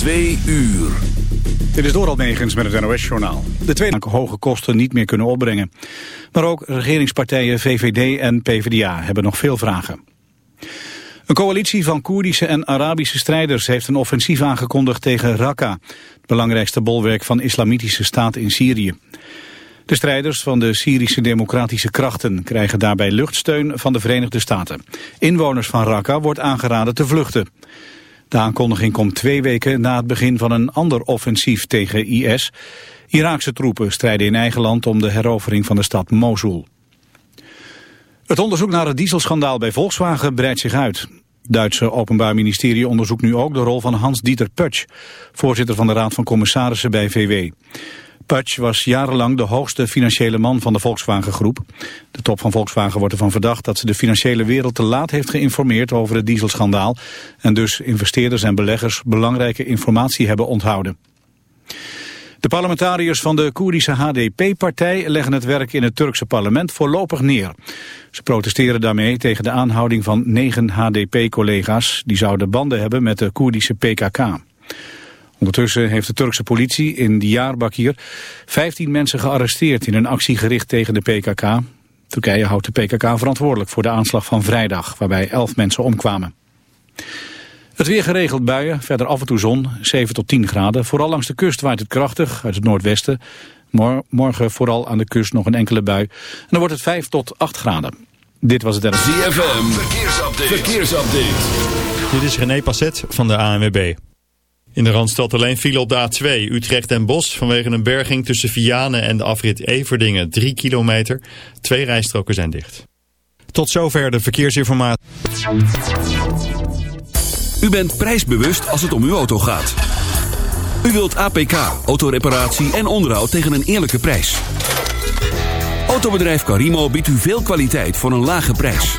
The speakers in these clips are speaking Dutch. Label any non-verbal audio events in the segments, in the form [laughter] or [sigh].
Twee uur. Dit is Doral Negens met het NOS-journaal. De tweede hoge kosten niet meer kunnen opbrengen. Maar ook regeringspartijen VVD en PvdA hebben nog veel vragen. Een coalitie van Koerdische en Arabische strijders heeft een offensief aangekondigd tegen Raqqa, het belangrijkste bolwerk van islamitische staat in Syrië. De strijders van de Syrische democratische krachten krijgen daarbij luchtsteun van de Verenigde Staten. Inwoners van Raqqa wordt aangeraden te vluchten. De aankondiging komt twee weken na het begin van een ander offensief tegen IS. Iraakse troepen strijden in eigen land om de herovering van de stad Mosul. Het onderzoek naar het dieselschandaal bij Volkswagen breidt zich uit. Duitse Openbaar Ministerie onderzoekt nu ook de rol van Hans-Dieter Putsch, voorzitter van de Raad van Commissarissen bij VW. Putsch was jarenlang de hoogste financiële man van de Volkswagen Groep. De top van Volkswagen wordt ervan verdacht dat ze de financiële wereld te laat heeft geïnformeerd over het dieselschandaal en dus investeerders en beleggers belangrijke informatie hebben onthouden. De parlementariërs van de Koerdische HDP-partij leggen het werk in het Turkse parlement voorlopig neer. Ze protesteren daarmee tegen de aanhouding van negen HDP-collega's die zouden banden hebben met de Koerdische PKK. Ondertussen heeft de Turkse politie in Diyarbakir 15 mensen gearresteerd in een actie gericht tegen de PKK. Turkije houdt de PKK verantwoordelijk voor de aanslag van vrijdag, waarbij 11 mensen omkwamen. Het weer geregeld buien, verder af en toe zon, 7 tot 10 graden. Vooral langs de kust waait het krachtig uit het noordwesten. Morgen vooral aan de kust nog een enkele bui. En dan wordt het 5 tot 8 graden. Dit was het ZFM, verkeersupdate. verkeersupdate. Dit is René Passet van de ANWB. In de Randstad alleen file op de A2 Utrecht en Bos vanwege een berging tussen Vianen en de afrit Everdingen 3 kilometer. Twee rijstroken zijn dicht. Tot zover de verkeersinformatie. U bent prijsbewust als het om uw auto gaat. U wilt APK, autoreparatie en onderhoud tegen een eerlijke prijs. Autobedrijf Carimo biedt u veel kwaliteit voor een lage prijs.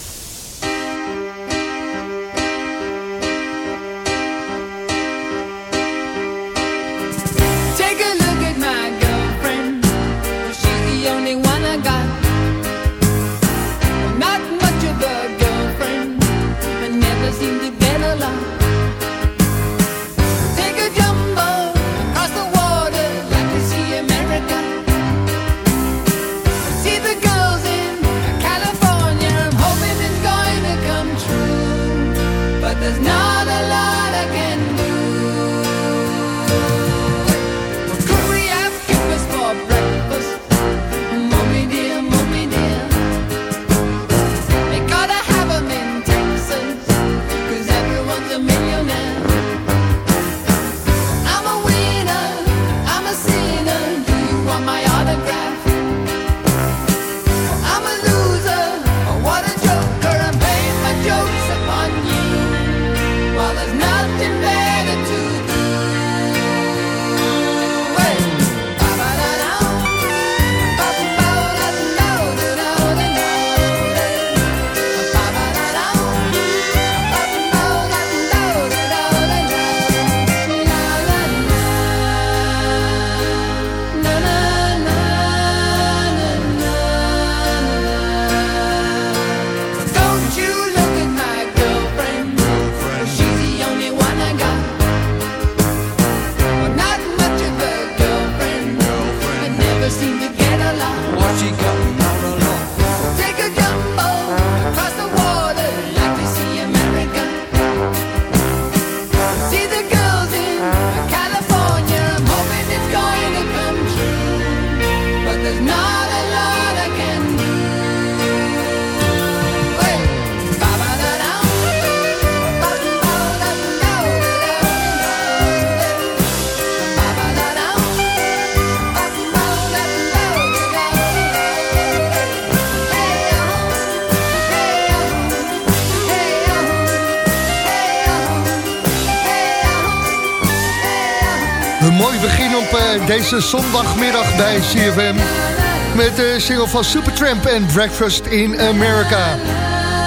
Deze zondagmiddag bij CFM. Met de single van Supertramp en Breakfast in America.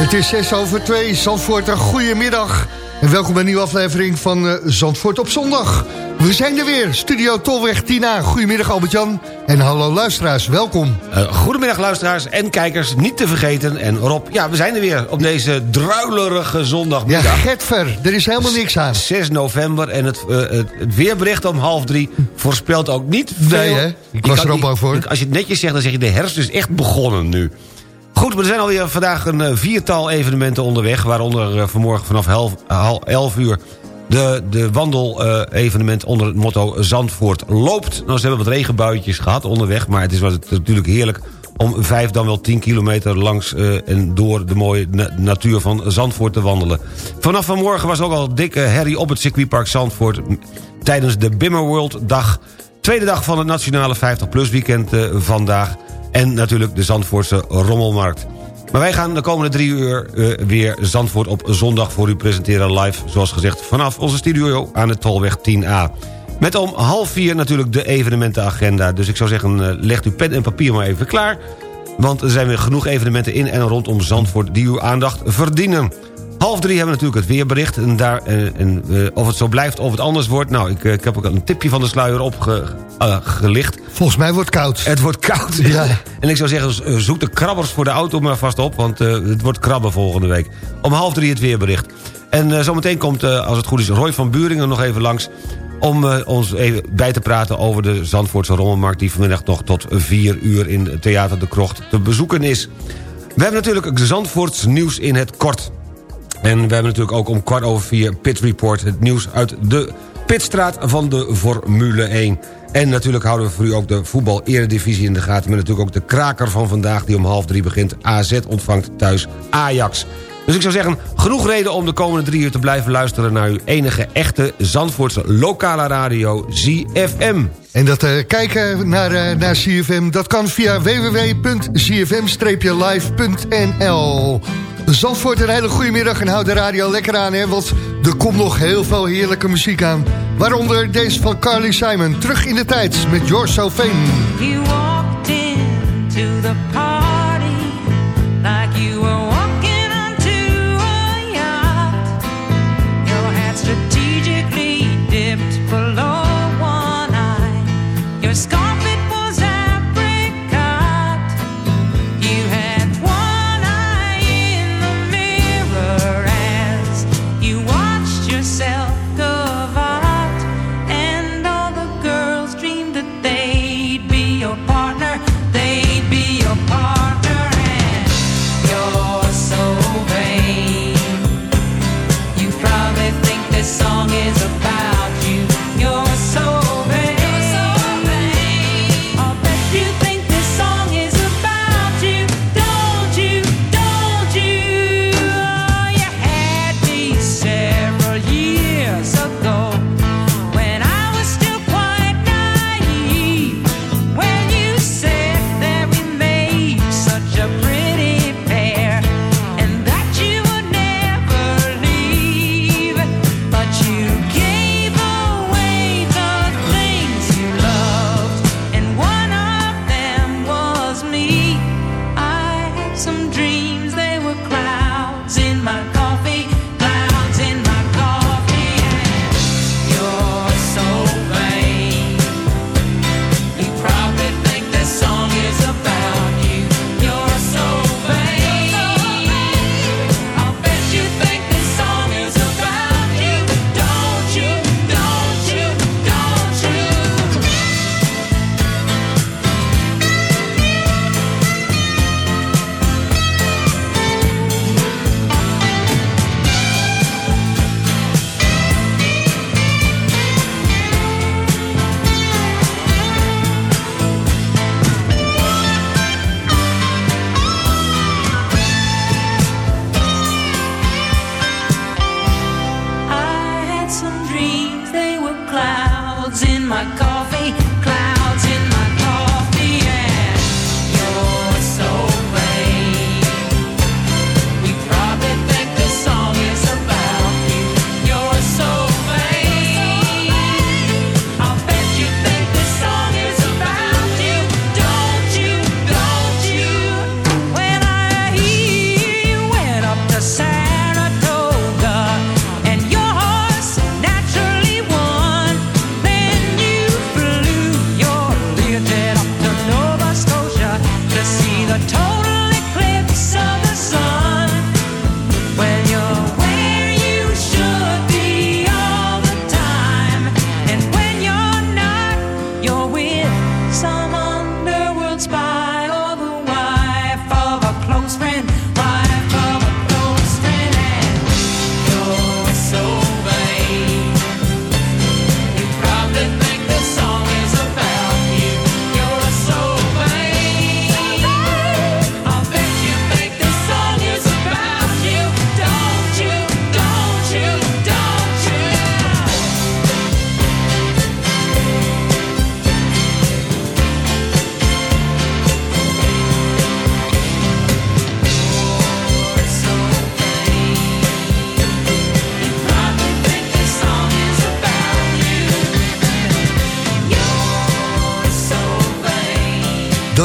Het is 6 over 2, Zandvoort, een goedemiddag. En welkom bij een nieuwe aflevering van uh, Zandvoort op zondag. We zijn er weer, Studio Tolweg Tina. Goedemiddag Albert-Jan en hallo luisteraars, welkom. Uh, goedemiddag luisteraars en kijkers, niet te vergeten. En Rob, ja, we zijn er weer op deze druilerige zondagmiddag. Ja, Getver, er is helemaal niks aan. 6 november en het, uh, het weerbericht om half drie voorspelt ook niet veel. Nee hè, ik was er ook bang voor. Als je het netjes zegt, dan zeg je de herfst is echt begonnen nu. Goed, er zijn alweer vandaag een viertal evenementen onderweg... waaronder vanmorgen vanaf 11 uur de, de wandel-evenement onder het motto Zandvoort loopt. Nou, ze hebben wat regenbuitjes gehad onderweg... maar het is was natuurlijk heerlijk om vijf dan wel tien kilometer langs uh, en door de mooie na natuur van Zandvoort te wandelen. Vanaf vanmorgen was ook al dikke herrie op het circuitpark Zandvoort... tijdens de Bimmerworld dag. Tweede dag van het nationale 50PLUS weekend uh, vandaag. En natuurlijk de Zandvoortse Rommelmarkt. Maar wij gaan de komende drie uur uh, weer Zandvoort op zondag voor u presenteren live... zoals gezegd vanaf onze studio aan de Tolweg 10A. Met om half vier natuurlijk de evenementenagenda. Dus ik zou zeggen, uh, legt uw pen en papier maar even klaar. Want er zijn weer genoeg evenementen in en rondom Zandvoort... die uw aandacht verdienen. Half drie hebben we natuurlijk het weerbericht. En, daar, en, en uh, of het zo blijft of het anders wordt... nou, ik, ik heb ook een tipje van de sluier opgelicht. Uh, Volgens mij wordt het koud. Het wordt koud. Ja. [laughs] en ik zou zeggen, zoek de krabbers voor de auto maar vast op... want uh, het wordt krabben volgende week. Om half drie het weerbericht. En zometeen komt, als het goed is, Roy van Buringen nog even langs... om uh, ons even bij te praten over de Zandvoortse Rommelmarkt... die vanmiddag nog tot vier uur in Theater de Krocht te bezoeken is. We hebben natuurlijk Zandvoorts nieuws in het kort... En we hebben natuurlijk ook om kwart over vier Pit Report... het nieuws uit de pitstraat van de Formule 1. En natuurlijk houden we voor u ook de voetbal-eredivisie in de gaten... met natuurlijk ook de kraker van vandaag die om half drie begint. AZ ontvangt thuis Ajax. Dus ik zou zeggen, genoeg reden om de komende drie uur te blijven luisteren... naar uw enige echte Zandvoortse lokale radio ZFM. En dat uh, kijken naar, uh, naar CFM, dat kan via www.cfm-live.nl. Zandvoort, een hele goede middag en houd de radio lekker aan, hè, want er komt nog heel veel heerlijke muziek aan. Waaronder deze van Carly Simon, terug in de tijd met George Sofane. You walked into the party like you were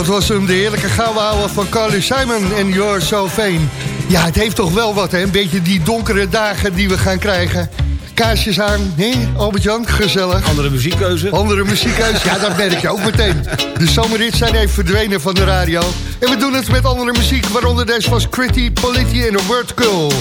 was hem, de heerlijke gouden van Carly Simon en You're So Vain. Ja, het heeft toch wel wat, hè? Een beetje die donkere dagen die we gaan krijgen. Kaarsjes aan, hè, Albert-Jan? Gezellig. Andere muziekkeuze. Andere muziekhuis, ja, dat merk je ook meteen. De zomerrits zijn even verdwenen van de radio. En we doen het met andere muziek, waaronder deze was Critty, Polity en A Word Girl.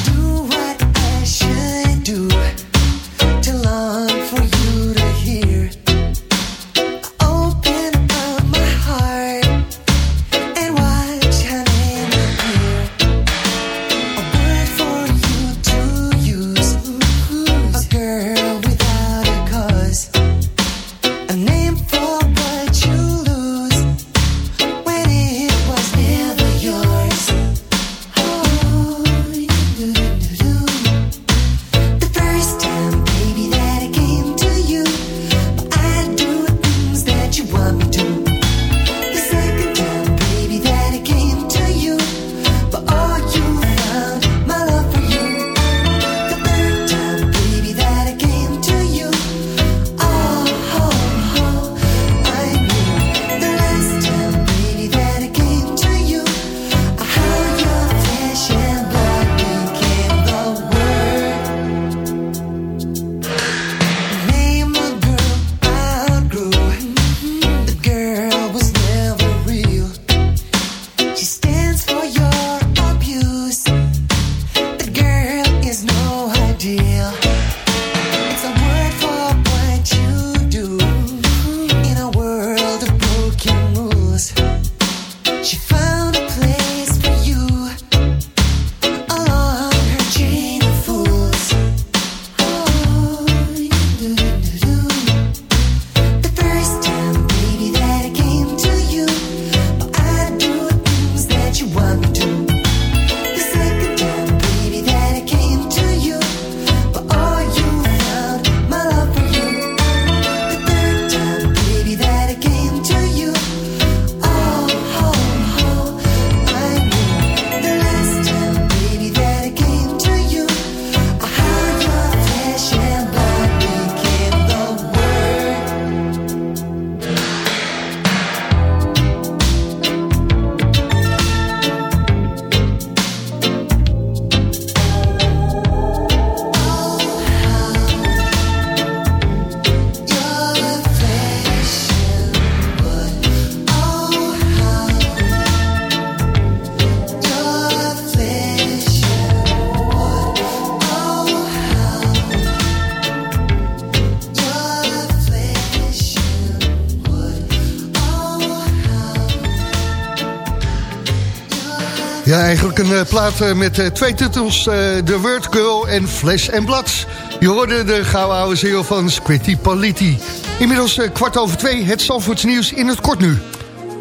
Een eh, plaat eh, met eh, twee titels. The Word Girl en Flesh and Blood. Je hoorde de gouden oude ziel van Squitty Politi. Inmiddels kwart over twee, het Zandvoorts nieuws in het kort nu.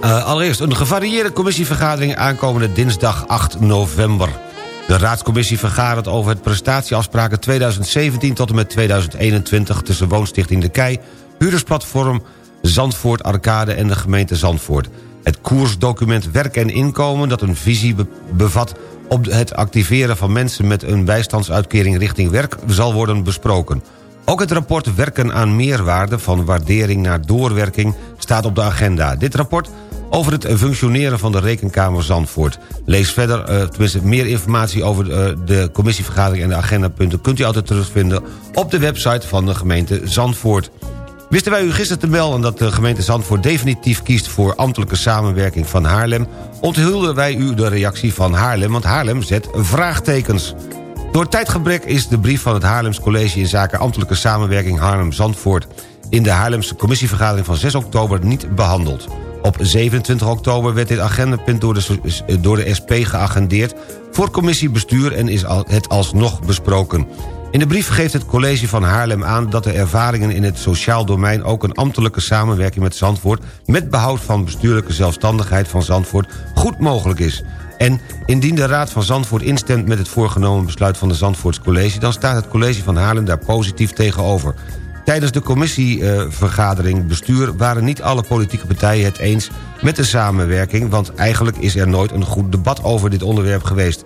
Allereerst een gevarieerde commissievergadering aankomende dinsdag 8 november. De raadscommissie vergadert over het prestatieafspraken 2017 tot en met 2021... tussen Woonstichting De Kei, huurdersplatform Zandvoort Arcade en de gemeente Zandvoort. Het koersdocument Werk en Inkomen dat een visie be- bevat... op het activeren van mensen met een bijstandsuitkering richting werk... zal worden besproken. Ook het rapport Werken aan meerwaarde van waardering naar doorwerking staat op de agenda. Dit rapport over het functioneren van de Rekenkamer Zandvoort. Lees verder, eh, tenminste meer informatie over eh, de commissievergadering en de agendapunten... kunt u altijd terugvinden op de website van de gemeente Zandvoort. Wisten wij u gisteren te melden dat de gemeente Zandvoort definitief kiest voor ambtelijke samenwerking van Haarlem... onthulden wij u de reactie van Haarlem, want Haarlem zet vraagtekens. Door tijdgebrek is de brief van het Haarlems College... in zaken ambtelijke samenwerking Haarlem-Zandvoort... in de Haarlemse commissievergadering van 6 oktober niet behandeld. Op 27 oktober werd dit agendapunt door de, door de SP geagendeerd... voor commissiebestuur en is het alsnog besproken. In de brief geeft het college van Haarlem aan... dat de ervaringen in het sociaal domein... ook een ambtelijke samenwerking met Zandvoort... met behoud van bestuurlijke zelfstandigheid van Zandvoort... goed mogelijk is. En indien de Raad van Zandvoort instemt met het voorgenomen besluit van de Zandvoorts College... dan staat het college van Haarlem daar positief tegenover. Tijdens de commissievergadering bestuur waren niet alle politieke partijen het eens met de samenwerking... want eigenlijk is er nooit een goed debat over dit onderwerp geweest.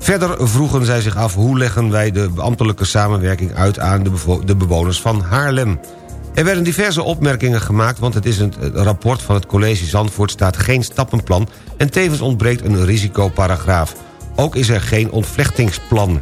Verder vroegen zij zich af hoe leggen wij de ambtelijke samenwerking uit aan de, bewoners van Haarlem. Er werden diverse opmerkingen gemaakt... want het is een rapport van het college Zandvoort staat geen stappenplan... en tevens ontbreekt een risicoparagraaf. Ook is er geen ontvlechtingsplan.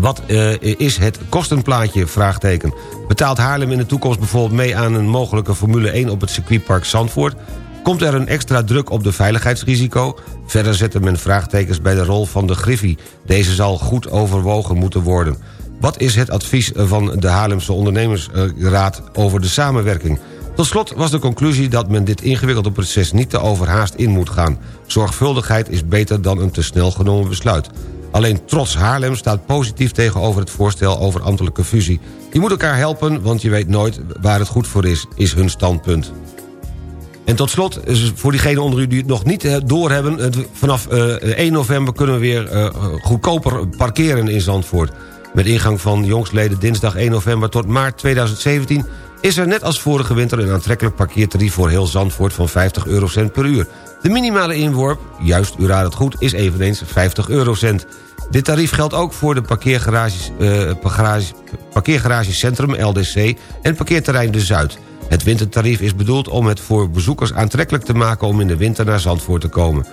Wat eh, is het kostenplaatje? Vraagteken. Betaalt Haarlem in de toekomst bijvoorbeeld mee aan een mogelijke Formule 1 op het circuitpark Zandvoort? Komt er een extra druk op de veiligheidsrisico? Verder zette men vraagtekens bij de rol van de Griffie. Deze zal goed overwogen moeten worden. Wat is het advies van de Haarlemse ondernemersraad over de samenwerking? Tot slot was de conclusie dat men dit ingewikkelde proces niet te overhaast in moet gaan. Zorgvuldigheid is beter dan een te snel genomen besluit. Alleen Trots Haarlem staat positief tegenover het voorstel over ambtelijke fusie. Je moet elkaar helpen, want je weet nooit waar het goed voor is, is hun standpunt. En tot slot, is voor diegenen onder u die het nog niet eh, doorhebben... vanaf eh, 1 november kunnen we weer eh, goedkoper parkeren in Zandvoort. Met ingang van jongstleden dinsdag 1 november tot maart 2017... is er net als vorige winter een aantrekkelijk parkeertarief... voor heel Zandvoort van 50 eurocent per uur. De minimale inworp, juist, u raadt het goed, is eveneens 50 eurocent. Dit tarief geldt ook voor de parkeergarages, eh, parkeergarage- parkeergaragecentrum LDC... en parkeerterrein De Zuid... Het wintertarief is bedoeld om het voor bezoekers aantrekkelijk te maken... om in de winter naar Zandvoort te komen.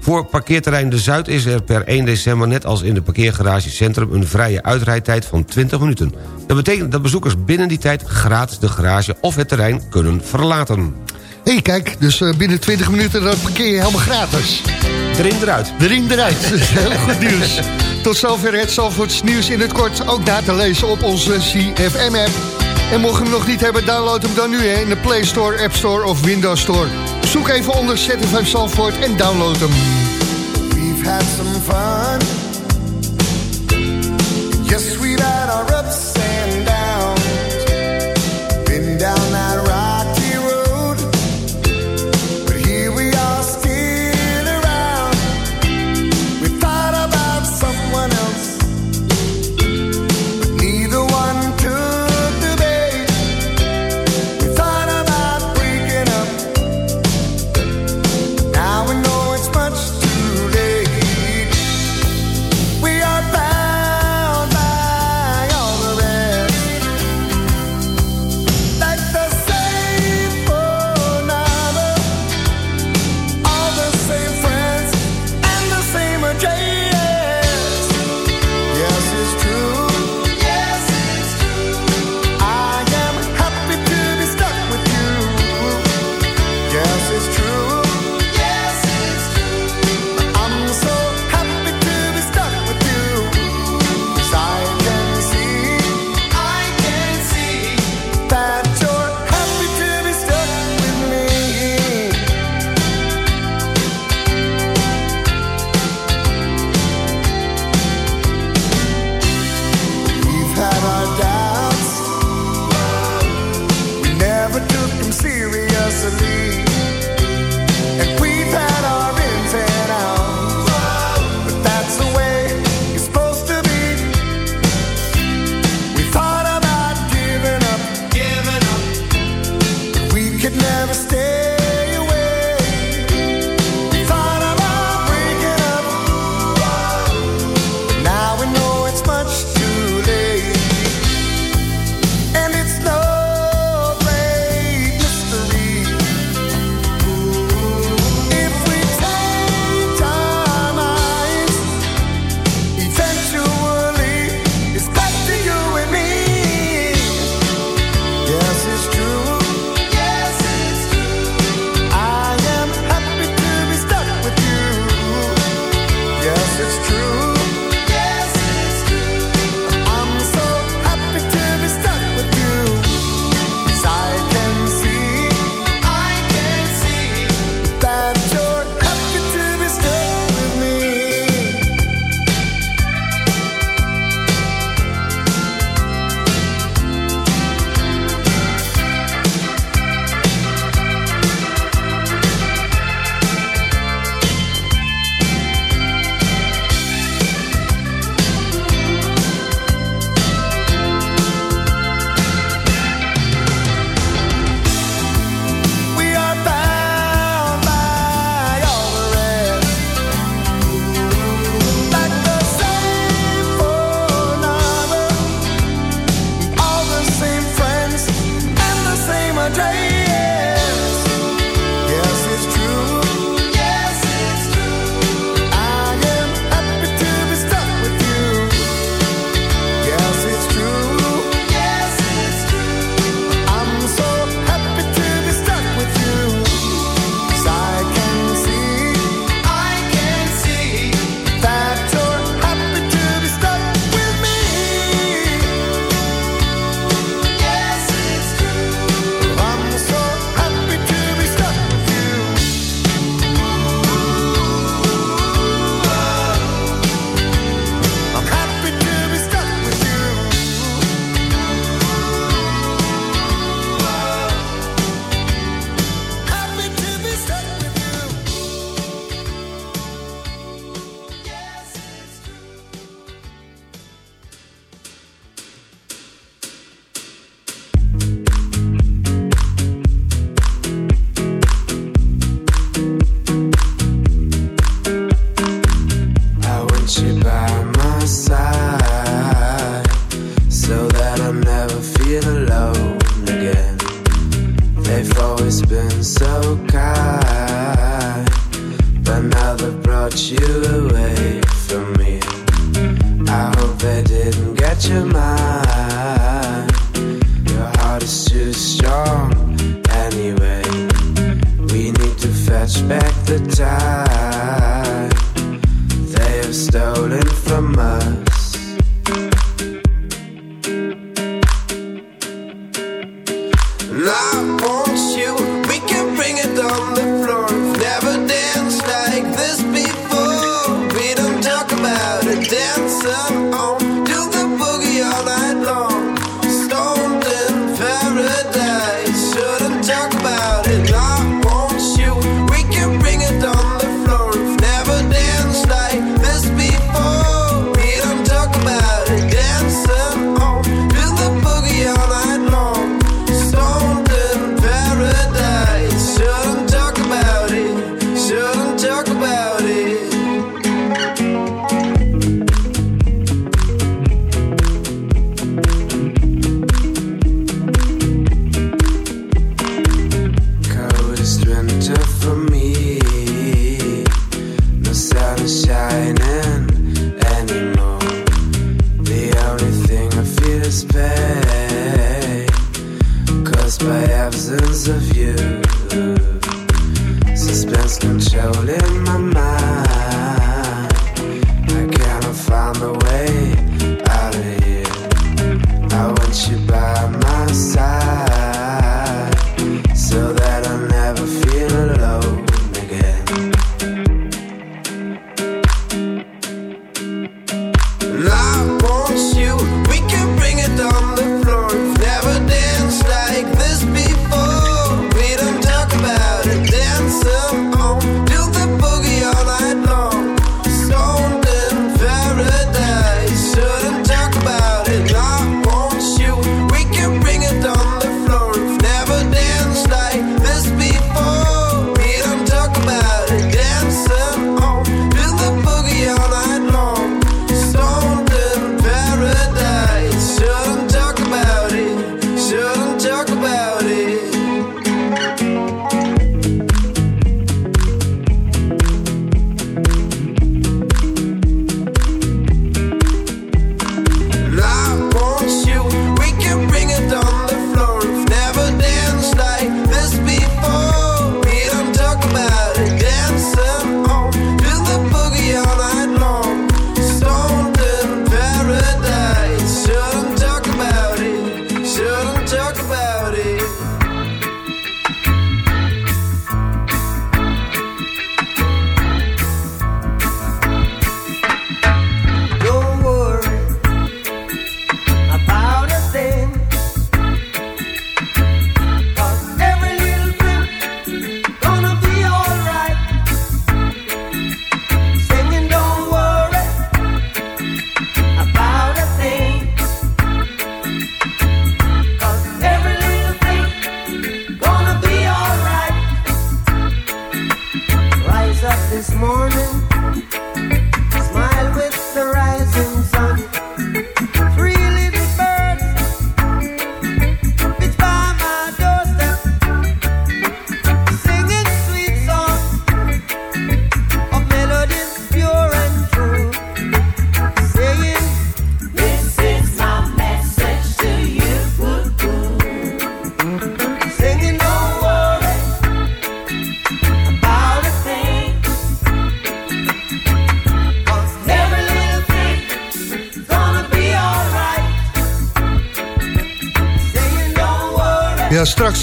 Voor parkeerterrein De Zuid is er per 1 december... net als in de parkeergaragecentrum een vrije uitrijdtijd van 20 minuten. Dat betekent dat bezoekers binnen die tijd gratis de garage of het terrein kunnen verlaten. Hé, hey, kijk, dus eh, binnen 20 minuten dan parkeer je helemaal gratis. Erin eruit. Erin eruit. [laughs] Heel goed nieuws. Tot zover het Zalvoorts nieuws in het kort. Ook na te lezen op onze CFM-app. En mocht je hem nog niet hebben, download hem dan nu hè, in de Play Store, App Store of Windows Store. Zoek even onder ZFM Zalvoort en download hem. We've had some fun.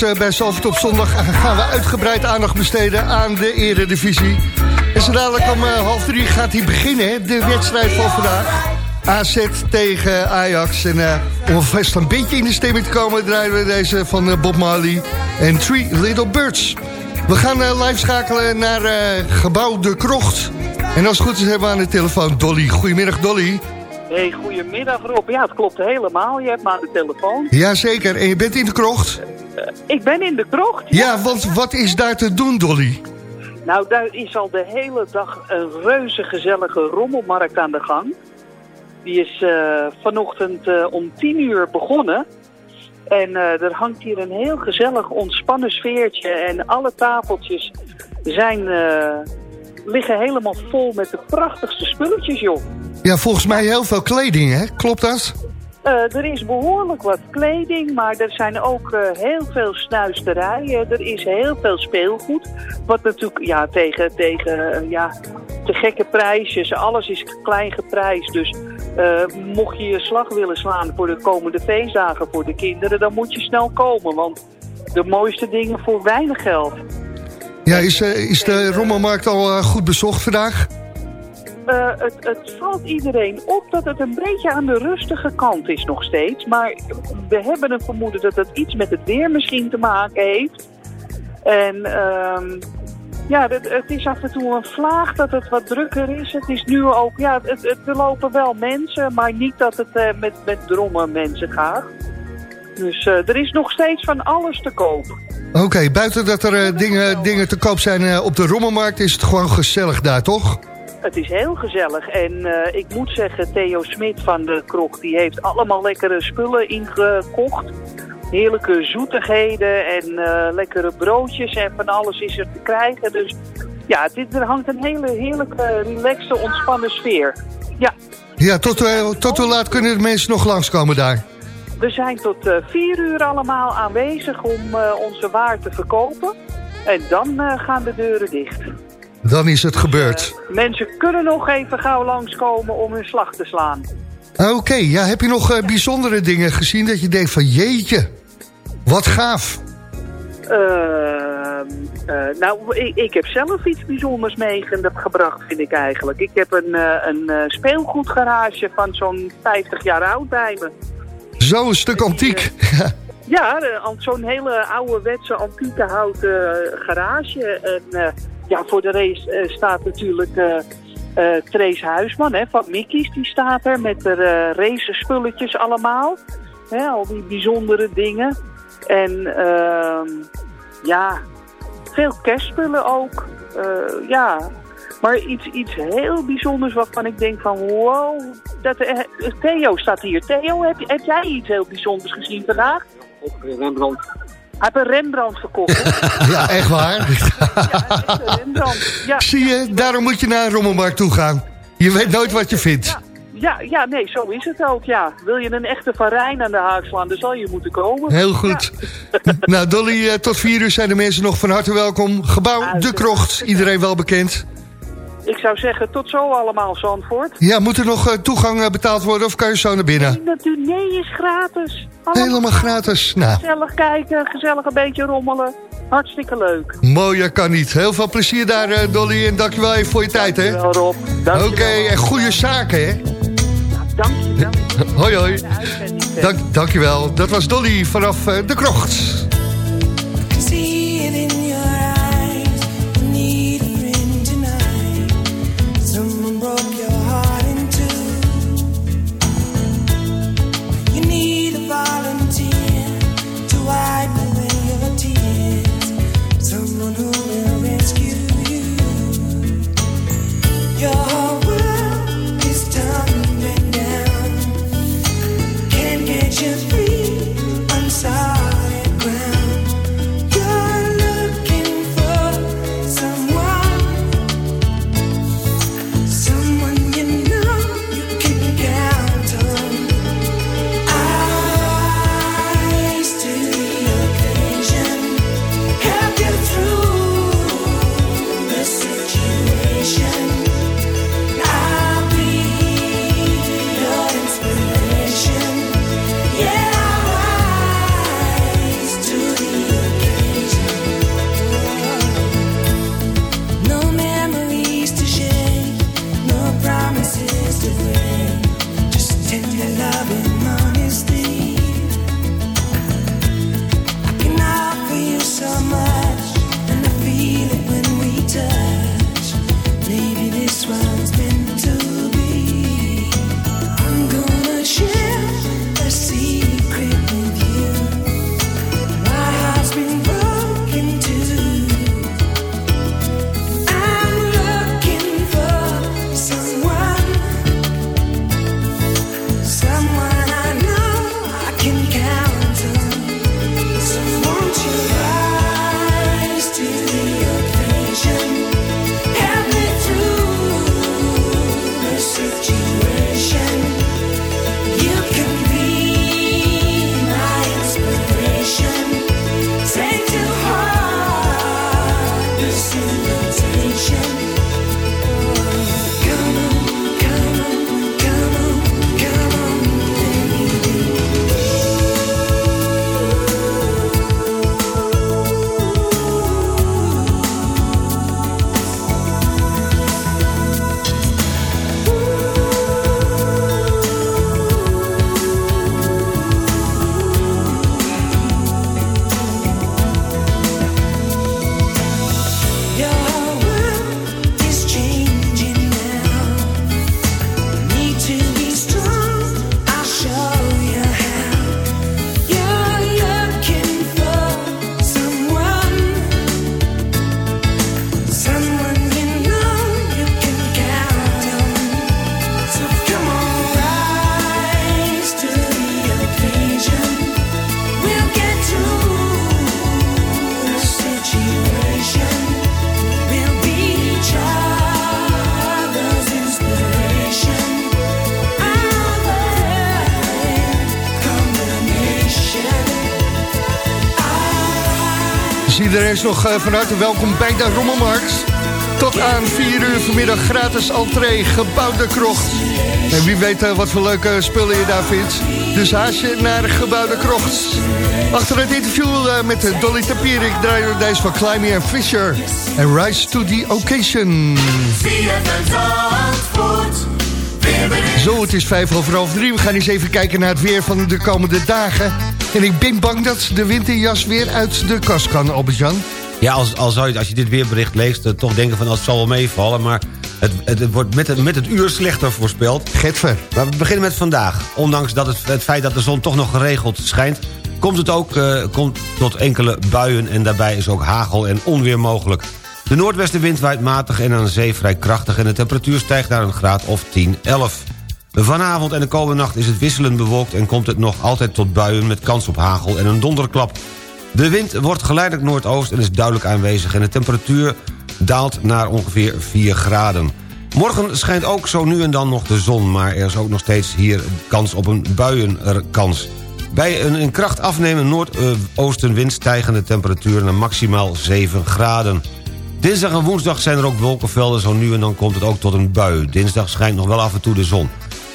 Eh, bij Zalvert op zondag gaan we uitgebreid aandacht besteden aan de eredivisie. En zo dadelijk om eh, half drie gaat hij beginnen, de wedstrijd van vandaag. AZ tegen Ajax. En eh, om vast een beetje in de stemming te komen... draaien we deze van Bob Marley en Three Little Birds. We gaan live schakelen naar gebouw De Krocht. En als het goed is hebben we aan de telefoon Dolly. Goedemiddag Dolly. Hey, goedemiddag Rob. Ja, het klopt helemaal. Je hebt maar aan de telefoon. Jazeker. En je bent in De Krocht? Ik ben in de krocht. Ja, want wat is daar te doen, Dolly? Nou, daar is al de hele dag een reuze gezellige rommelmarkt aan de gang. Die is eh, vanochtend eh, om tien uur begonnen. En eh, er hangt hier een heel gezellig ontspannen sfeertje. En alle tafeltjes zijn, liggen helemaal vol met de prachtigste spulletjes, joh. Ja, volgens mij heel veel kleding, hè? Klopt dat? Eh, er is behoorlijk wat kleding, maar er zijn ook eh, heel veel snuisterijen. Er is heel veel speelgoed. Wat natuurlijk ja, tegen, tegen eh, ja, te gekke prijsjes. Alles is klein geprijsd. Dus mocht je je slag willen slaan voor de komende feestdagen voor de kinderen, dan moet je snel komen. Want de mooiste dingen voor weinig geld. Ja, is, is de rommelmarkt al goed bezocht vandaag? Eh, het, het valt iedereen op dat het een beetje aan de rustige kant is nog steeds. Maar we hebben een vermoeden dat het iets met het weer misschien te maken heeft. En ehm, ja, het, is af en toe een vlaag dat het wat drukker is. Het is nu ook, ja, het, er lopen wel mensen, maar niet dat het eh, met, met drommen mensen gaat. Dus eh, er is nog steeds van alles te koop. Oké, buiten dat er dingen, dingen te koop zijn op de rommelmarkt... is het gewoon gezellig daar, toch? Het is heel gezellig en eh, ik moet zeggen, Theo Smit van de Krok, die heeft allemaal lekkere spullen ingekocht. Heerlijke zoetigheden en eh, lekkere broodjes en van alles is er te krijgen. Dus ja, dit, er hangt een hele heerlijke, relaxte, ontspannen sfeer. Ja, Ja, tot, eh, tot hoe laat kunnen de mensen nog langskomen daar? we zijn tot vier uur allemaal aanwezig om onze waar te verkopen. En dan gaan de deuren dicht. Dan is het gebeurd. Mensen kunnen nog even gauw langskomen om hun slag te slaan. Oké, ja, heb je nog eh, bijzondere dingen gezien dat je denkt van jeetje, wat gaaf. Ehm, eh, nou, ik, ik heb zelf iets bijzonders meegebracht, vind ik eigenlijk. Ik heb een, eh, een eh, speelgoedgarage van zo'n 50 jaar oud bij me. Zo een stuk antiek. [laughs] Ja, eh, zo'n hele ouderwetse, antieke houten eh, garage. En eh, ja, voor de race eh, staat natuurlijk eh, Trace Huisman hè, van Mickey's. Die staat er met de eh race spulletjes allemaal. Hè, al die bijzondere dingen. En ehm, ja, veel kerstspullen ook. Ja, maar iets, iets heel bijzonders waarvan ik denk van wow. Dat, Theo staat hier. Theo, heb, heb jij iets heel bijzonders gezien vandaag? Rembrandt. Hij heeft een Rembrandt gekocht. hè? [laughs] ja, echt waar. ja, echt een Rembrandt. Ja, Zie je, daarom moet je naar een rommelmarkt toe gaan. Je weet nooit wat je vindt. ja, ja, nee, zo is het ook, ja. Wil je een echte Van Rijn aan de haak slaan, dan zal je moeten komen. Heel goed. [laughs] nou, Dolly, eh, tot vier uur zijn de mensen nog van harte welkom. Gebouw De Krocht, iedereen wel bekend. Ik zou zeggen, tot zo allemaal, Zandvoort. Ja, moet er nog eh, toegang eh, betaald worden of kan je zo naar binnen? Nee, natuurlijk, nee, is gratis. Allemaal Helemaal gratis. Nou, Gezellig kijken, gezellig een beetje rommelen. Hartstikke leuk. mooier kan niet. Heel veel plezier daar, eh, Dolly. En dankjewel even voor je tijd, hè? Wel Rob. Oké, en goede zaken, hè? Dank je, dank je. Hoi, hoi. Dank, dankjewel. Dat was Dolly vanaf De Krocht. Is nog eh, van harte welkom bij de Rommelmarkt. Tot aan 4 uur vanmiddag gratis entree, gebouw de krocht. En wie weet eh, wat voor leuke spullen je daar vindt. Dus haast je naar gebouw de krocht. Achter het interview eh, met Dolly Tapierik draaien we deze van Climby en Fisher. En Rise to the Occasion. Zo, het is vijf over half drie. We gaan eens even kijken naar het weer van de komende dagen. En ik ben bang dat de winterjas weer uit de kast kan, Albert-Jan. Ja, als, als, zou je, als je dit weerbericht leest, eh, toch denken van dat zal wel meevallen. Maar het, het, het wordt met het, met het uur slechter voorspeld. Getver. Maar we beginnen met vandaag. Ondanks dat het, het feit dat de zon toch nog geregeld schijnt... komt het ook eh, komt tot enkele buien en daarbij is ook hagel en onweer mogelijk. De noordwestenwind waait matig en aan de zee vrij krachtig... en de temperatuur stijgt naar een graad of 10, 11. Vanavond en de komende nacht is het wisselend bewolkt... en komt het nog altijd tot buien met kans op hagel en een donderklap. De wind wordt geleidelijk noordoost en is duidelijk aanwezig... en de temperatuur daalt naar ongeveer 4 graden. Morgen schijnt ook zo nu en dan nog de zon... maar er is ook nog steeds hier kans op een buienkans. Bij een in kracht afnemende noordoostenwind stijgen de temperaturen naar maximaal 7 graden. Dinsdag en woensdag zijn er ook wolkenvelden, zo nu en dan komt het ook tot een bui. Dinsdag schijnt nog wel af en toe de zon.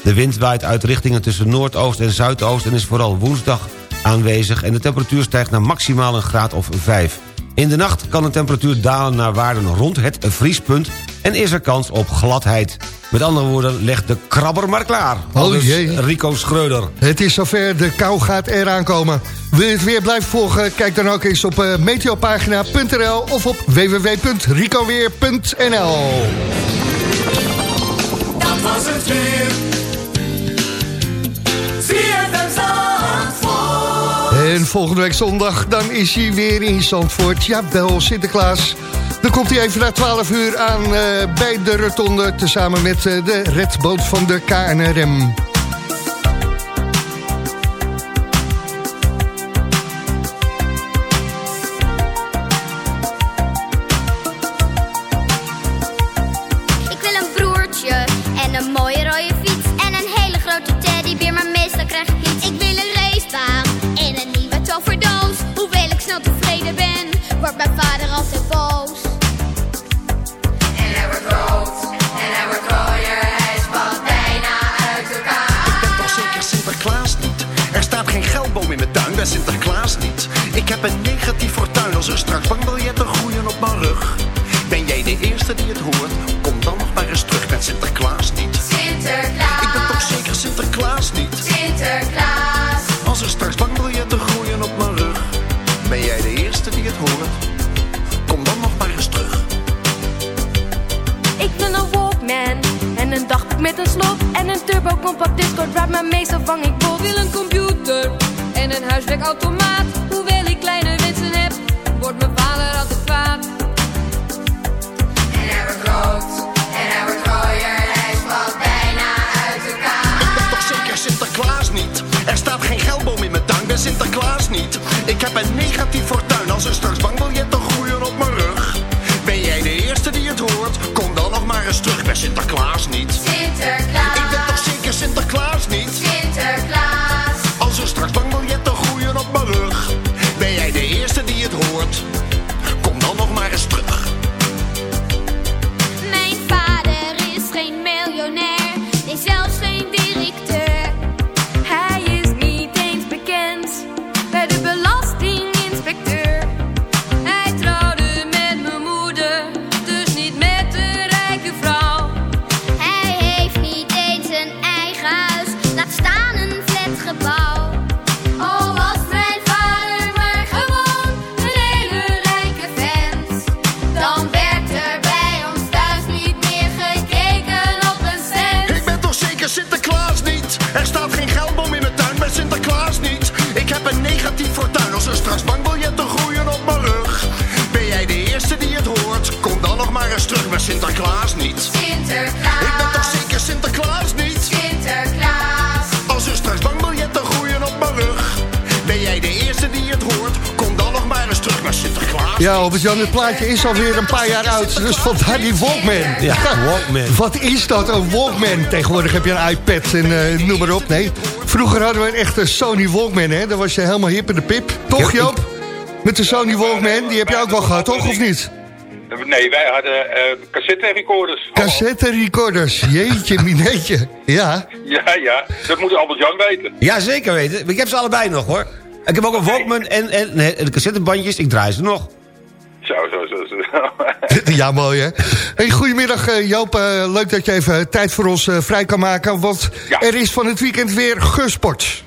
De wind waait uit richtingen tussen noordoost en zuidoost... en is vooral woensdag aanwezig en de temperatuur stijgt naar maximaal een graad of 5. In de nacht kan de temperatuur dalen naar waarden rond het vriespunt... en is er kans op gladheid. Met andere woorden, leg de krabber maar klaar. Oh jee. Rico Schreuder. Het is zover, de kou gaat eraan komen. Wil je het weer blijven volgen? Kijk dan ook eens op eh, meteopagina.nl of op www.ricoweer.nl Dat was het weer. En volgende week zondag, dan is hij weer in Zandvoort. Jawel, Sinterklaas. Dan komt hij even na 12 uur aan eh, bij de rotonde... tezamen met eh, de redboot van de KNRM. Ben, mijn vader altijd boos. En hij wordt rood en hij wordt rooier, hij valt bijna uit elkaar. Ik ben toch zeker Sinterklaas niet? Er staat geen geldboom in mijn tuin bij Sinterklaas niet. Ik heb een negatief fortuin als er straks bankbiljetten groeien op mijn rug. Ben jij de eerste die het hoort? Kom dan nog maar eens terug met Sinterklaas niet. Sinterklaas, compact discord waar mijn meestal vang ik bot. wil een computer en een huiswerkautomaat. Hoewel ik kleine wensen heb, wordt mijn vader altijd kwaad. En hij wordt rood en hij wordt rooier, hij valt bijna uit elkaar. Ik ben toch zeker Sinterklaas niet? Er staat geen geldboom in mijn tuin, ben Sinterklaas niet. Ik heb een negatief fortuin eens terug bij Sinterklaas niet. Sinterklaas, Ik ben toch zeker Sinterklaas niet? Sinterklaas. Als er straks bankbiljetten groeien op mijn rug. Ben jij de eerste die het hoort? Kom dan nog maar eens terug naar Sinterklaas. Ja, Albert-Jan, het plaatje is alweer een paar jaar oud. Dus vandaar die Walkman. Ja, Walkman. Wat is dat, een Walkman? Tegenwoordig heb je een iPad en eh, noem maar op. Nee, vroeger hadden we een echte Sony Walkman, hè? Dan was je helemaal hip in de pip. Toch, Joop? Met de Sony Walkman, die heb je ook wel gehad, toch? Of niet? Nee, wij hadden eh cassette recorders. Cassette recorders. Jeetje, [laughs] mineetje. Ja. Ja, ja, dat moet Albert Jan weten. Ja, zeker weten. Ik heb ze allebei nog, hoor. Ik heb ook een Walkman en, en nee, de cassettebandjes. Ik draai ze nog. Zo, zo, zo. zo. [laughs] Ja, mooi hè. Hey, goedemiddag eh, Joop, Eh, leuk dat je even tijd voor ons vrij kan maken. Want er is van het weekend weer gesport.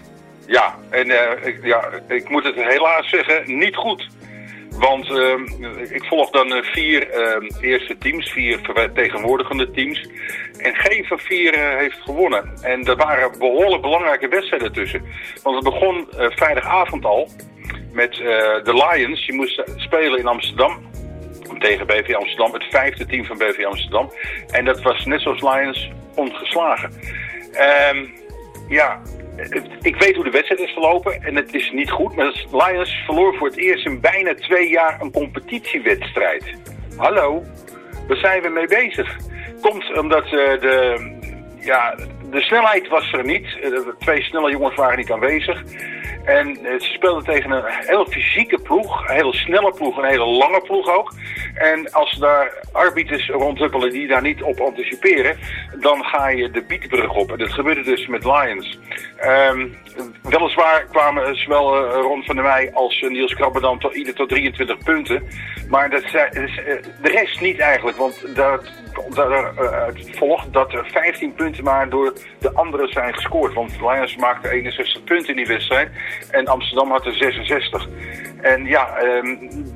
Ja, en ik, ja, ik moet het helaas zeggen, niet goed. Want ehm, ik volg dan eh, vier ehm, eerste teams, vier vertegenwoordigende teams. En geen van vier eh, heeft gewonnen. En er waren behoorlijk belangrijke wedstrijden tussen. Want het begon eh, vrijdagavond al met de Lions. Je moest spelen in Amsterdam tegen BV Amsterdam, het vijfde team van BV Amsterdam. En dat was net zoals Lions ongeslagen. Ehm, ja, ik weet hoe de wedstrijd is verlopen en het is niet goed. Maar Lions verloor voor het eerst in bijna twee jaar een competitiewedstrijd. Hallo, waar zijn we mee bezig? Komt omdat eh, de, ja, de snelheid was er niet. Eh, De twee snelle jongens waren niet aanwezig. En eh, ze speelden tegen een hele fysieke ploeg, een hele snelle ploeg, een hele lange ploeg ook. En als daar arbiters rondhuppelen die daar niet op anticiperen, dan ga je de bietenbrug op. En dat gebeurde dus met Lions. Ehm, weliswaar kwamen zowel eh, Ron van der Meij als eh, Niels Krabberdam tot, ieder tot 23 punten. Maar dat dat de rest niet eigenlijk, want het volgt dat er 15 punten maar door de anderen zijn gescoord. Want Lions maakte 61 punten in die wedstrijd en Amsterdam had er 66. En ja, ehm,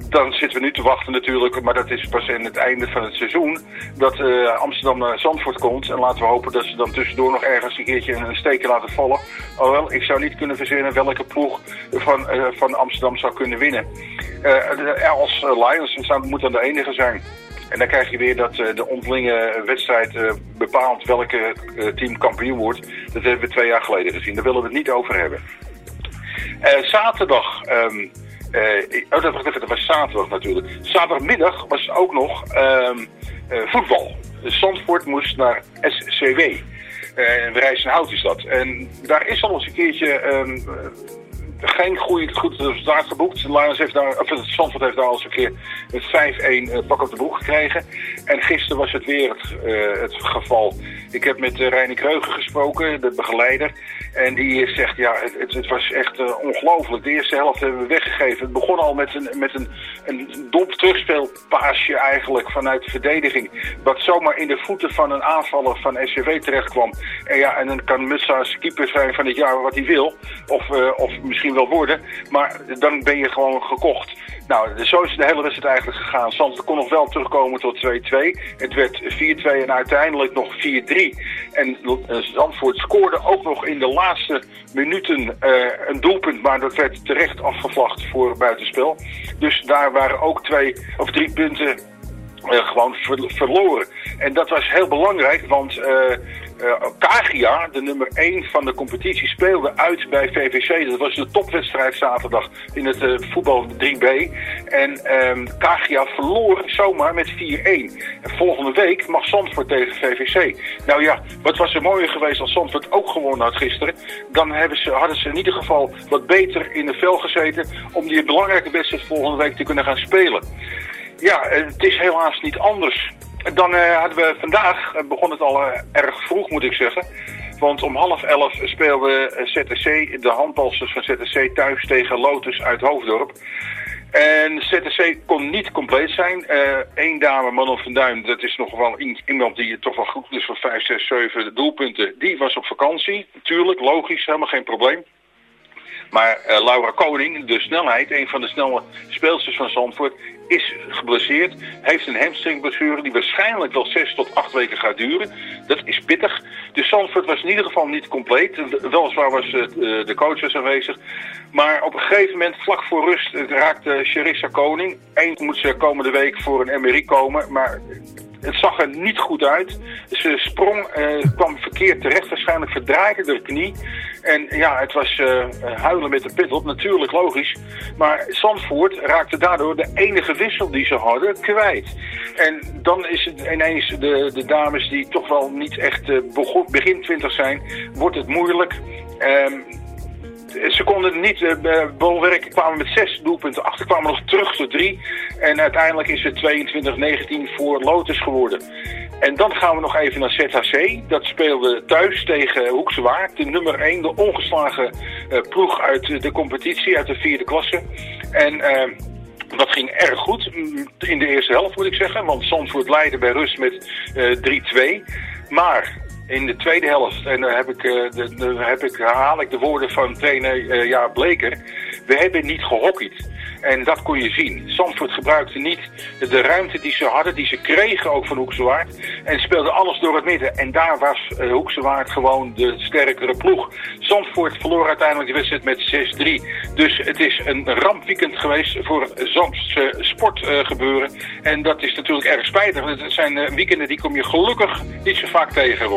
dan zitten we nu te wachten natuurlijk, maar dat is pas in het einde van het seizoen, dat eh, Amsterdam naar Zandvoort komt. En laten we hopen dat ze dan tussendoor nog ergens een keertje een steekje laten vallen. Alhoewel, ik zou niet kunnen verzinnen welke ploeg van, eh, van Amsterdam zou kunnen winnen. Eh, als Lions moet dan de enige zijn. En dan krijg je weer dat de onderlinge wedstrijd bepaalt welke team kampioen wordt. Dat hebben we twee jaar geleden gezien. Daar willen we het niet over hebben. Eh, zaterdag. ik- oh, dat, was dat was zaterdag natuurlijk. Zaterdagmiddag was ook nog eh, voetbal. Zandvoort moest naar SCW. En Rijssenhout is dat. En daar is al eens een keertje ehm, eh, geen goede, goed resultaat geboekt. Lions heeft daar, of het Zandvoort heeft daar al eens een keer met 5-1 eh, pak op de boeg gekregen. En gisteren was het weer het, eh, het geval. Ik heb met uh, Reinie Kreugen gesproken, de begeleider. En die zegt, ja, het, het, het was echt eh, ongelooflijk. De eerste helft hebben we weggegeven. Het begon al met een, met een, een dom terugspeelpaasje eigenlijk vanuit de verdediging. Wat zomaar in de voeten van een aanvaller van SCW terecht kwam. En ja, en dan kan Mutsa's keeper zijn van het jaar wat hij wil. Of, eh, of misschien wel worden. Maar dan ben je gewoon gekocht. Nou, zo is de hele wedstrijd eigenlijk gegaan. Zandvoort kon nog wel terugkomen tot 2-2. Het werd 4-2 en uiteindelijk nog 4-3. En eh, Zandvoort scoorde ook nog in de laatste minuten eh, een doelpunt. Maar dat werd terecht afgevlacht voor buitenspel. Dus daar waren ook twee of drie punten eh, gewoon ver- verloren. En dat was heel belangrijk, want eh, Kagia, de nummer 1 van de competitie, speelde uit bij VVC. Dat was de topwedstrijd zaterdag in het eh, voetbal 3B. En ehm Kagia verloor zomaar met 4-1. En volgende week mag Zandvoort tegen VVC. Nou ja, wat was er mooier geweest als Zandvoort ook gewonnen had gisteren. Dan hebben ze, hadden ze in ieder geval wat beter in de vel gezeten om die belangrijke wedstrijd volgende week te kunnen gaan spelen. Ja, eh, het is helaas niet anders. Dan eh, hadden we vandaag, eh, begon het al eh, erg vroeg moet ik zeggen. Want om half elf speelde ZTC, de handbalsters van ZTC thuis tegen Lotus uit Hoofddorp. En ZTC kon niet compleet zijn. Eén dame, Manon van Duin, dat is nog wel iemand die toch wel goed is voor 5, 6, 7 doelpunten. Die was op vakantie. Tuurlijk, logisch, helemaal geen probleem. Maar Laura Koning, de snelheid, een van de snelle speelsters van Zandvoort, is geblesseerd. Heeft een hamstringblessure die waarschijnlijk wel zes tot acht weken gaat duren. Dat is pittig. Dus Zandvoort was in ieder geval niet compleet. Weliswaar was eh, de coach was aanwezig. Maar op een gegeven moment, vlak voor rust, eh, raakte Charissa Koning. Eén moet ze komende week voor een MRI komen. Maar het zag er niet goed uit. Ze sprong, eh, kwam verkeerd terecht, waarschijnlijk verdraaide de knie. En ja, het was eh, huilen met de pit op, natuurlijk logisch. Maar Zandvoort raakte daardoor de enige wissel die ze hadden kwijt. En dan is het ineens de, de dames die toch wel niet echt eh, begin twintig zijn, wordt het moeilijk. Ehm, ze konden niet uh, bolwerken, kwamen met zes doelpunten achter, kwamen nog terug tot drie. En uiteindelijk is het 22-19 voor Lotus geworden. En dan gaan we nog even naar ZHC. Dat speelde thuis tegen Hoekse Waard. De nummer 1, de ongeslagen uh, ploeg uit de competitie, uit de vierde klasse. En... Uh, dat ging erg goed in de eerste helft moet ik zeggen. Want Zandvoort leidde bij rust met uh, 3-2. Maar in de tweede helft, en dan heb ik, uh, de, de, heb ik, herhaal ik de woorden van trainer uh, Jaap Bleker. We hebben niet gehockeyd. En dat kon je zien. Zandvoort gebruikte niet de ruimte die ze hadden, die ze kregen ook van Hoekse Waard. En speelde alles door het midden. En daar was Hoekse Waard gewoon de sterkere ploeg. Zandvoort verloor uiteindelijk de wedstrijd met 6-3. Dus het is een rampweekend geweest voor Zandse sportgebeuren. en dat is natuurlijk erg spijtig. Het zijn weekenden die kom je gelukkig niet zo vaak tegen.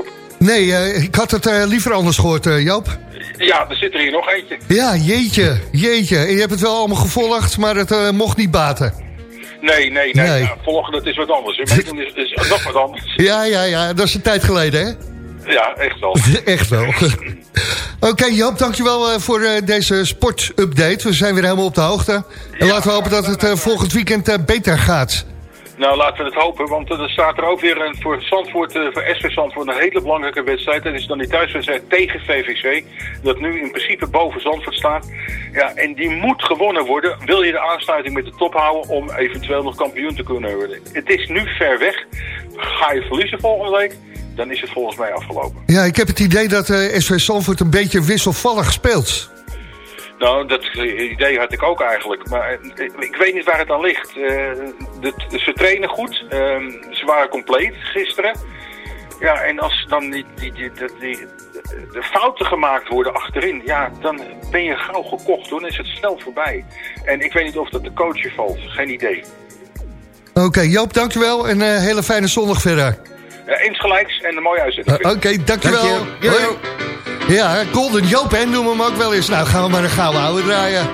Nee, uh, ik had het uh, liever anders gehoord, uh, Joop. Ja, er zit er hier nog eentje. Ja, jeetje, jeetje. En je hebt het wel allemaal gevolgd, maar het mocht niet baten. Nee, nee, nee. nee. Ja, volgen dat is wat anders. Meedoen is, is nog wat anders. [laughs] Ja, ja, ja. Dat is een tijd geleden, hè? Ja, echt wel. [laughs] echt wel. [laughs] Oké, okay, Joop, dankjewel voor deze sportupdate. We zijn weer helemaal op de hoogte. En ja, laten we hopen dat het volgend weekend beter gaat. Nou, laten we het hopen, want er staat er ook weer een, voor Zandvoort, voor SV Zandvoort, een hele belangrijke wedstrijd. Dat is dan die thuiswedstrijd tegen VVC, dat nu in principe boven Zandvoort staat. Ja, en die moet gewonnen worden, wil je de aansluiting met de top houden om eventueel nog kampioen te kunnen worden. Het is nu ver weg. Ga je verliezen volgende week, dan is het volgens mij afgelopen. Ja, ik heb het idee dat uh, SV Zandvoort een beetje wisselvallig speelt. Nou, dat idee had ik ook eigenlijk. Maar ik weet niet waar het aan ligt. Uh, de, ze trainen goed. Uh, ze waren compleet gisteren. Ja, en als dan die, die, die, die, de fouten gemaakt worden achterin... ja, dan ben je gauw gekocht, hoor. Dan is het snel voorbij. En ik weet niet of dat de coachje valt. Geen idee. Oké, okay, Joop, dankjewel. En een uh, hele fijne zondag verder. Ja, insgelijks en een mooie uitzending. Oké, okay, dankjewel. Dank je. Hoi. Ja, Golden Joop, hè, noemen we hem ook wel eens. Nou, gaan we maar een gouden oude draaien.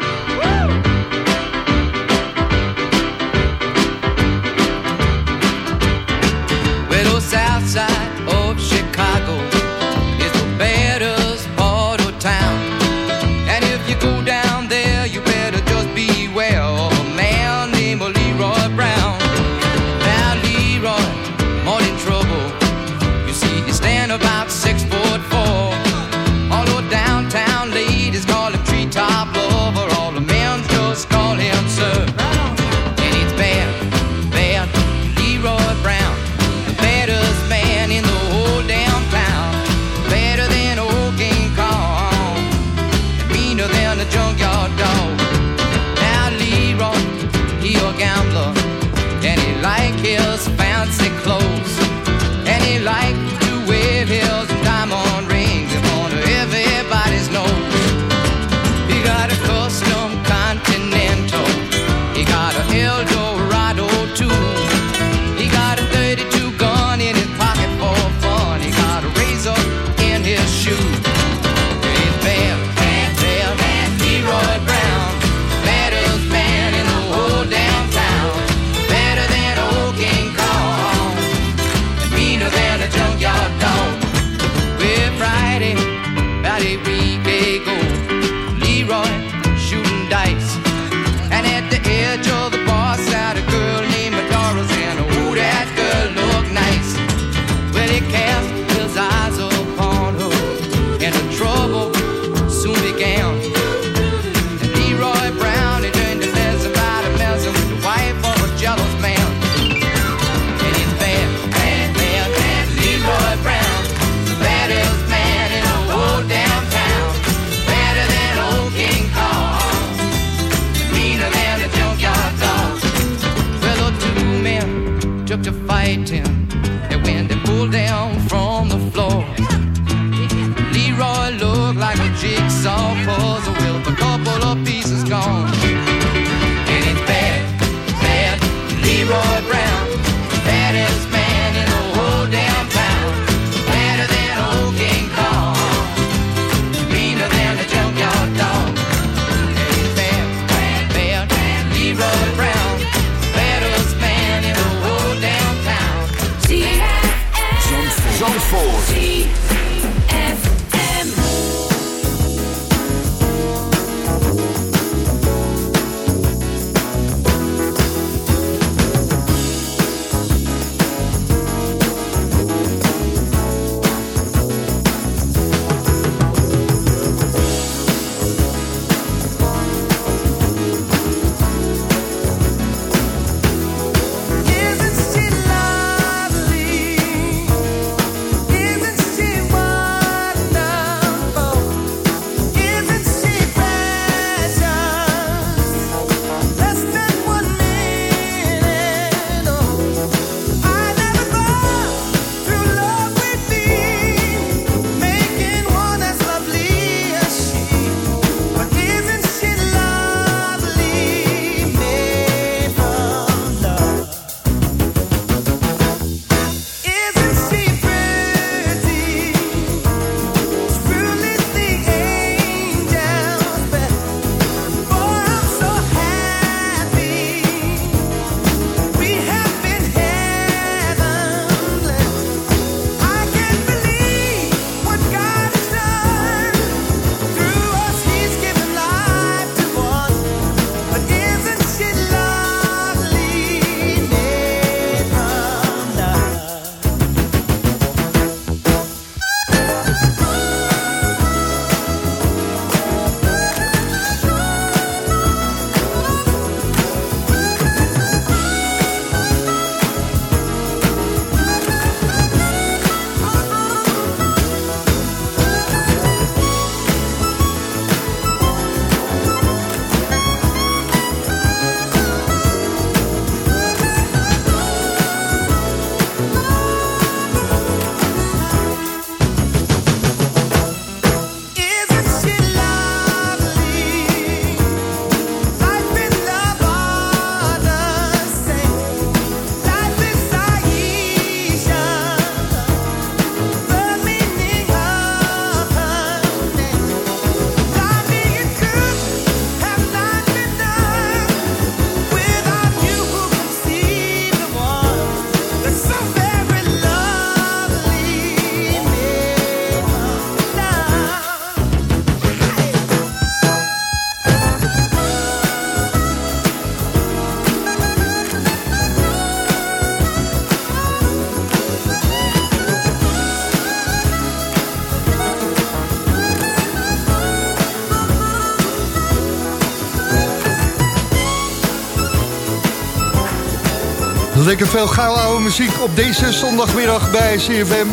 Lekker veel gouden oude muziek op deze zondagmiddag bij CFM.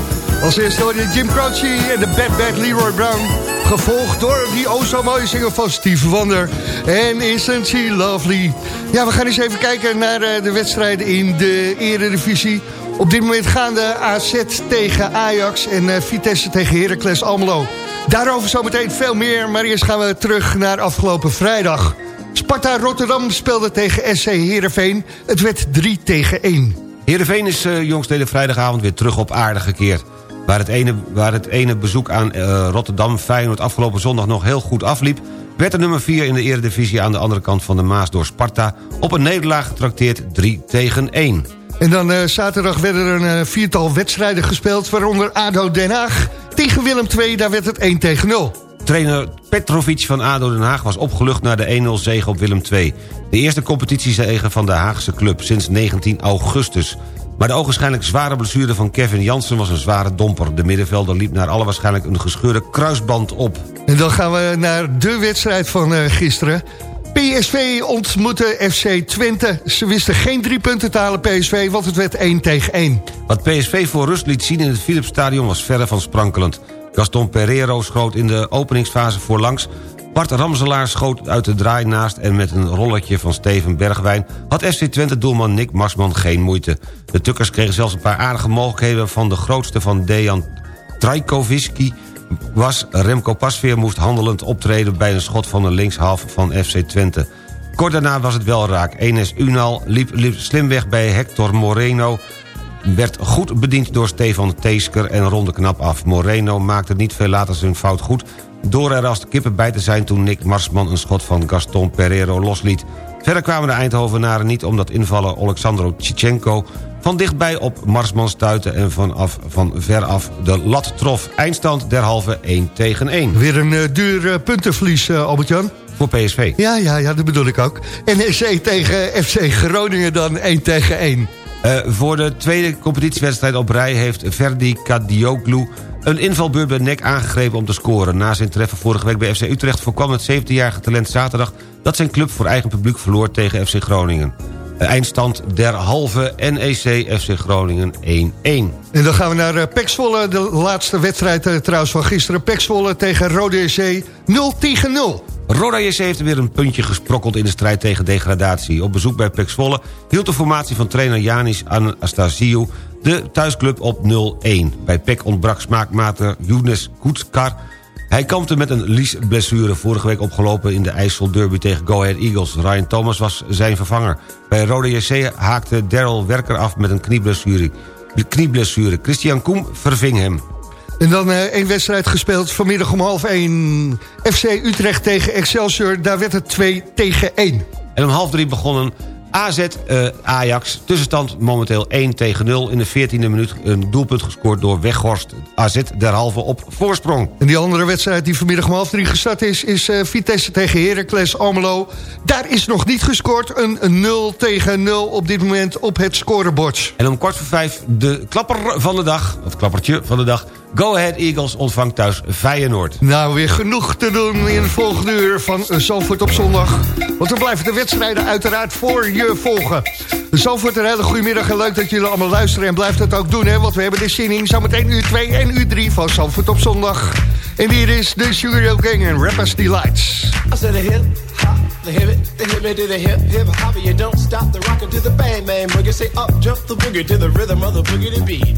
Als eerste hoor je Jim Croce en de Bad Bad Leroy Brown. Gevolgd door die o zo mooie zinger van Steve Wonder. En Isn't She Lovely. Ja, we gaan eens even kijken naar eh, de wedstrijden in de eredivisie. Op dit moment gaan de AZ tegen Ajax en eh, Vitesse tegen Heracles Almelo. Daarover zometeen veel meer, maar eerst gaan we terug naar afgelopen vrijdag. Sparta Rotterdam speelde tegen SC Heerenveen. Het werd 3 tegen 1. Heerenveen is uh, jongsteden vrijdagavond weer terug op aarde gekeerd. Waar het ene, waar het ene bezoek aan uh, Rotterdam Feyenoord afgelopen zondag nog heel goed afliep... werd de nummer 4 in de eredivisie aan de andere kant van de Maas door Sparta... op een nederlaag getrakteerd 3 tegen 1. En dan uh, zaterdag werden er een uh, viertal wedstrijden gespeeld... waaronder ADO Den Haag tegen Willem II, daar werd het 1 tegen 0. Trainer Petrovic van ADO Den Haag was opgelucht naar de 1-0 zege op Willem II. De eerste competitiezege van de Haagse club sinds 19 augustus. Maar de ogenschijnlijk zware blessure van Kevin Jansen was een zware domper. De middenvelder liep naar alle waarschijnlijk een gescheurde kruisband op. En dan gaan we naar de wedstrijd van uh, gisteren. PSV ontmoette FC Twente. Ze wisten geen drie punten te halen PSV, want het werd 1 tegen 1. Wat PSV voor rust liet zien in het Philipsstadion was verre van sprankelend. Gaston Pereiro schoot in de openingsfase voorlangs. Bart Ramselaar schoot uit de draai naast... en met een rolletje van Steven Bergwijn... had FC Twente-doelman Nick Marsman geen moeite. De Tukkers kregen zelfs een paar aardige mogelijkheden... van de grootste van Dejan Trajkoviski was Remco Pasveer moest handelend optreden... bij een schot van de linkshalf van FC Twente. Kort daarna was het wel raak. Enes Unal liep, liep slim weg bij Hector Moreno werd goed bediend door Stefan Teesker en ronde knap af. Moreno maakte niet veel later zijn fout goed... door er als de kippen bij te zijn toen Nick Marsman een schot van Gaston Pereiro losliet. Verder kwamen de Eindhovenaren niet omdat invaller Alexandro Tchichenko... van dichtbij op Marsman stuitte en vanaf, van veraf de lat trof. Eindstand derhalve 1 tegen 1. Weer een uh, duur uh, puntenverlies, uh, Albert-Jan. Voor PSV. Ja, ja, ja, dat bedoel ik ook. NEC tegen FC Groningen dan 1 tegen 1. Uh, voor de tweede competitiewedstrijd op rij heeft Verdi Kadioglu een invalbeurt bij nek aangegrepen om te scoren. Na zijn treffen vorige week bij FC Utrecht voorkwam het 17-jarige talent zaterdag... dat zijn club voor eigen publiek verloor tegen FC Groningen. Eindstand derhalve NEC FC Groningen 1-1. En dan gaan we naar uh, Pek de laatste wedstrijd uh, trouwens van gisteren. Pek tegen Rode SC 0 tegen 0. Roda JC heeft weer een puntje gesprokkeld in de strijd tegen degradatie. Op bezoek bij Pek Zwolle hield de formatie van trainer Janis Anastasiou de thuisclub op 0-1. Bij Pek ontbrak smaakmater Younes Koetskar. Hij kampte met een liesblessure vorige week opgelopen in de IJssel Derby tegen Go Ahead Eagles. Ryan Thomas was zijn vervanger. Bij Roda JC haakte Daryl Werker af met een knieblessure. knieblessure. Christian Koem verving hem. En dan uh, één wedstrijd gespeeld vanmiddag om half 1. FC Utrecht tegen Excelsior, daar werd het 2 tegen 1. En om half 3 begonnen AZ uh, Ajax. Tussenstand momenteel 1 tegen 0. In de 14e minuut een doelpunt gescoord door Weghorst. AZ derhalve op voorsprong. En die andere wedstrijd die vanmiddag om half 3 gestart is... is uh, Vitesse tegen Heracles Almelo. Daar is nog niet gescoord. Een, een 0 tegen 0 op dit moment op het scorebord. En om kwart voor vijf de klapper van de dag. Het klappertje van de dag. Go Ahead Eagles ontvangt thuis Feyenoord. Nou, weer genoeg te doen in het volgende uur van Zalvoort op zondag. Want we blijven de wedstrijden uiteraard voor je volgen. Zalvoort, een hele goede middag en leuk dat jullie allemaal luisteren. En blijft het ook doen, hè, want we hebben de zinning zometeen uur 2 en uur 3 van Zalvoort op zondag. En hier is de Sugar Hill Gang en Rappers Delights. I said a hip hop, the hip the hip to the hip hip hop. You don't stop the rockin' to the bang bang boogie. Say up jump the boogie to the rhythm of the boogie to beat.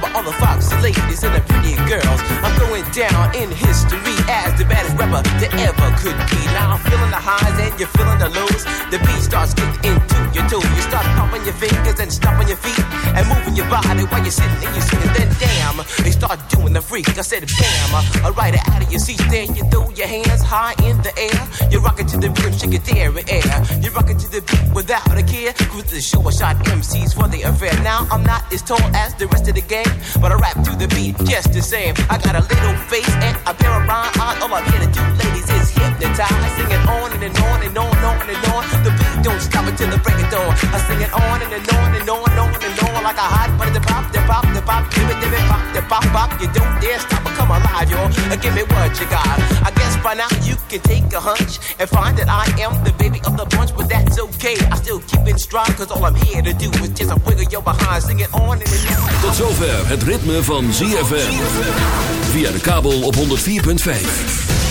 all the foxy ladies and the pretty girls. I'm going down in history as the baddest rapper that ever could be. Now I'm feeling the highs and you're feeling the lows. The beat starts getting into your toe. You start pumping your fingers and stomping your feet and moving your body while you're sitting and you're sitting. Then damn, they start doing the freak. I said bam, it out of your seat. Then you throw your hands high in the air. You're rocking to the rhythm, shake it there air. You're rocking to the beat without a care. Cruise the show, I shot MCs for the affair. Now I'm not as tall as the rest of the gang, but I rap to the beat just the same. I got a little face and a pair of rhyme. All I'm here to do, ladies, is hypnotize. Sing it on and, and on and on and on and on. The beat don't stop until the break of dawn. I sing it on and, and on and on and on and on like a hot butter. The pop, the pop, the pop, give it, give it, pop, the pop, pop. You don't dare stop or come alive, yo. Uh, Give me what you got. I guess by now you can take a hunch and find that I am the baby of the bunch, but that's okay. I still keep in stride, cause all I'm here to do is just a wiggle your behind, sing it on and, and on. Tot zover het ritme van ZFM. Via de kabel op 104.5.